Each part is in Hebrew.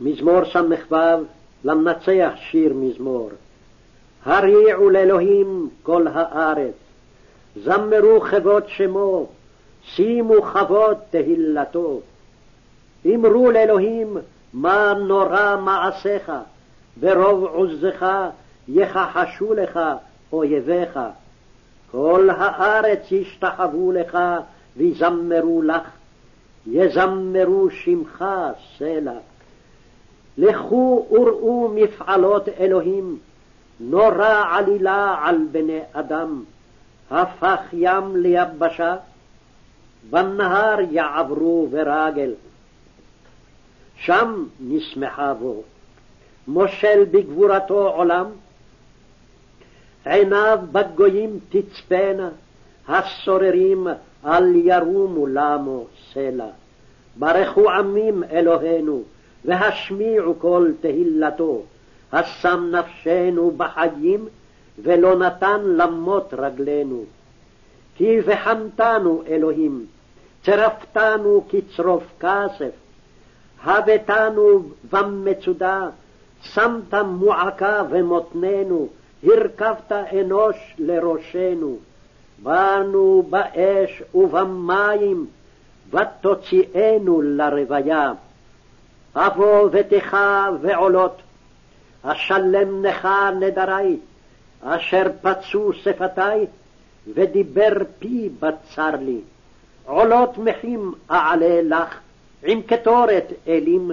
מזמור ס"ו, למנצח שיר מזמור. הריעו לאלוהים כל הארץ, זמרו כבוד שמו, שימו כבוד תהילתו. אמרו לאלוהים, מה נורא מעשיך, ברוב עוזך יכחשו לך אויביך. כל הארץ ישתחוו לך ויזמרו לך, יזמרו שמך סלע. לכו וראו מפעלות אלוהים, נורא עלילה על בני אדם, הפך ים ליבשה, בנהר יעברו ברגל. שם נשמחה בו, מושל בגבורתו עולם, עיניו בגויים תצפנה, הסוררים אל ירומו למו סלע. ברכו עמים אלוהינו, והשמיעו קול תהילתו, השם נפשנו בחיים, ולא נתן למות רגלינו. כי וחמתנו, אלוהים, צרפתנו כצרוף כסף, הבאתנו במצודה, שמת מועקה במותננו, הרכבת אנוש לראשנו. באנו באש ובמים, ותוציאנו לרוויה. אבוא ותך ועולות, אשלם לך נדרי, אשר פצו שפתי, ודיבר פי בצר לי. עולות מחים אעלה לך, עם קטורת אלים,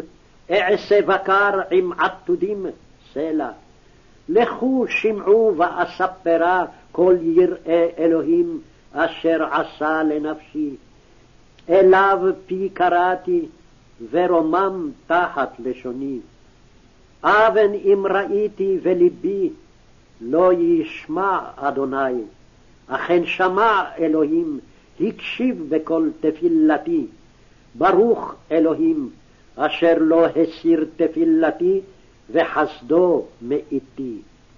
אעשה בקר עם עתודים סלע. לכו שמעו ואספרה כל יראי אלוהים אשר עשה לנפשי. אליו פי קראתי, ורומם תחת לשוני. אבן אם ראיתי ולבי, לא ישמע אדוני. אכן שמע אלוהים, הקשיב בקול תפילתי. ברוך אלוהים, אשר לא הסיר תפילתי, וחסדו מאיתי.